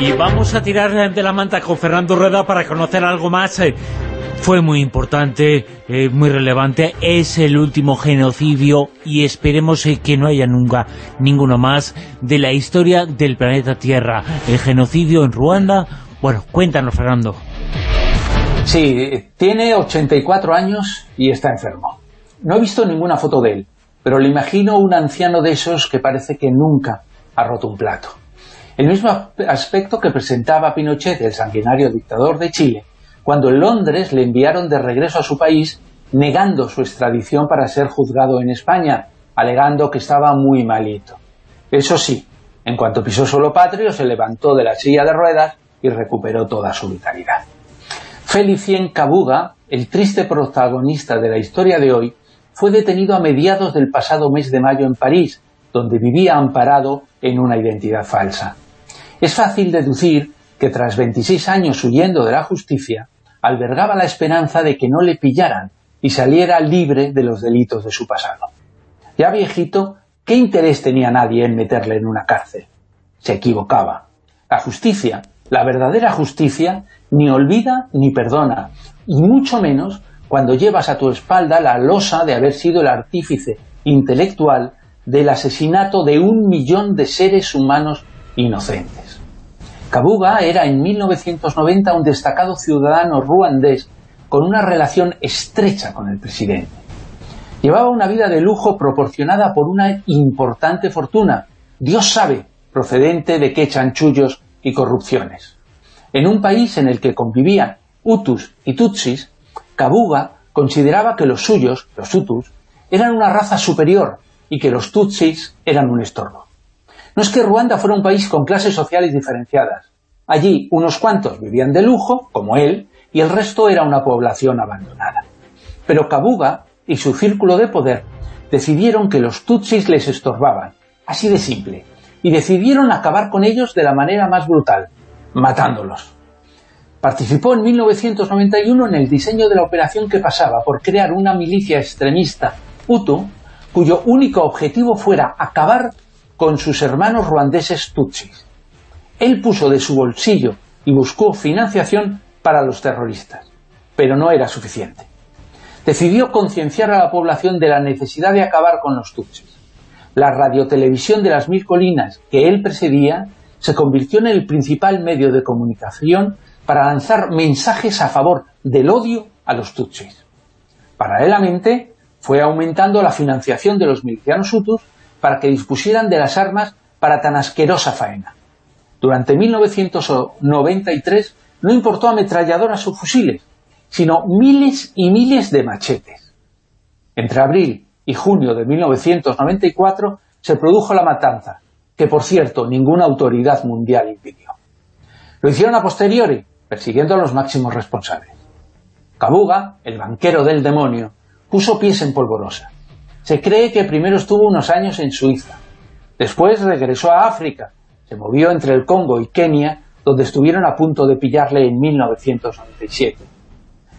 Y vamos a tirar de la manta con Fernando Rueda para conocer algo más. Eh, fue muy importante, eh, muy relevante, es el último genocidio y esperemos eh, que no haya nunca ninguno más de la historia del planeta Tierra. El genocidio en Ruanda, bueno, cuéntanos Fernando. Sí, tiene 84 años y está enfermo. No he visto ninguna foto de él, pero le imagino un anciano de esos que parece que nunca ha roto un plato. El mismo aspecto que presentaba Pinochet, el sanguinario dictador de Chile, cuando en Londres le enviaron de regreso a su país negando su extradición para ser juzgado en España, alegando que estaba muy malito. Eso sí, en cuanto pisó solo patrio, se levantó de la silla de ruedas y recuperó toda su vitalidad. Felicien Kabuga, el triste protagonista de la historia de hoy, fue detenido a mediados del pasado mes de mayo en París, donde vivía amparado en una identidad falsa. Es fácil deducir que tras 26 años huyendo de la justicia, albergaba la esperanza de que no le pillaran y saliera libre de los delitos de su pasado. Ya viejito, ¿qué interés tenía nadie en meterle en una cárcel? Se equivocaba. La justicia, la verdadera justicia, ni olvida ni perdona, y mucho menos cuando llevas a tu espalda la losa de haber sido el artífice intelectual del asesinato de un millón de seres humanos inocentes. Kabuga era en 1990 un destacado ciudadano ruandés con una relación estrecha con el presidente. Llevaba una vida de lujo proporcionada por una importante fortuna, Dios sabe, procedente de qué chanchullos y corrupciones. En un país en el que convivían Hutus y Tutsis, Kabuga consideraba que los suyos, los Hutus, eran una raza superior y que los Tutsis eran un estorbo. No es que Ruanda fuera un país con clases sociales diferenciadas. Allí unos cuantos vivían de lujo, como él, y el resto era una población abandonada. Pero Kabuga y su círculo de poder decidieron que los Tutsis les estorbaban, así de simple, y decidieron acabar con ellos de la manera más brutal, matándolos. Participó en 1991 en el diseño de la operación que pasaba por crear una milicia extremista Hutu, cuyo único objetivo fuera acabar con sus hermanos ruandeses tutsis. Él puso de su bolsillo y buscó financiación para los terroristas, pero no era suficiente. Decidió concienciar a la población de la necesidad de acabar con los tutsis. La radiotelevisión de las mil colinas que él presidía se convirtió en el principal medio de comunicación para lanzar mensajes a favor del odio a los tutsis. Paralelamente, fue aumentando la financiación de los milicianos hutus para que dispusieran de las armas para tan asquerosa faena. Durante 1993 no importó ametralladoras o fusiles, sino miles y miles de machetes. Entre abril y junio de 1994 se produjo la matanza, que por cierto ninguna autoridad mundial impidió. Lo hicieron a posteriori, persiguiendo a los máximos responsables. Kabuga, el banquero del demonio, puso pies en polvorosa. Se cree que primero estuvo unos años en Suiza. Después regresó a África. Se movió entre el Congo y Kenia, donde estuvieron a punto de pillarle en 1997.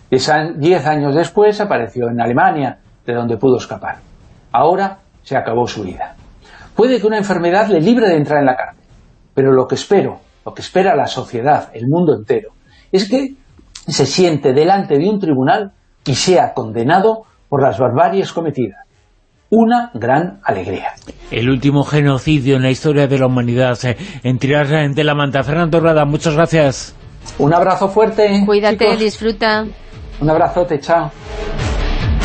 Diez años después apareció en Alemania, de donde pudo escapar. Ahora se acabó su vida. Puede que una enfermedad le libre de entrar en la cárcel, pero lo que espero, lo que espera la sociedad, el mundo entero, es que se siente delante de un tribunal y sea condenado por las barbaries cometidas una gran alegría. El último genocidio en la historia de la humanidad, eh, en tirar de la manta. Fernando Rada, muchas gracias. Un abrazo fuerte. Cuídate, disfruta. Un abrazote, chao.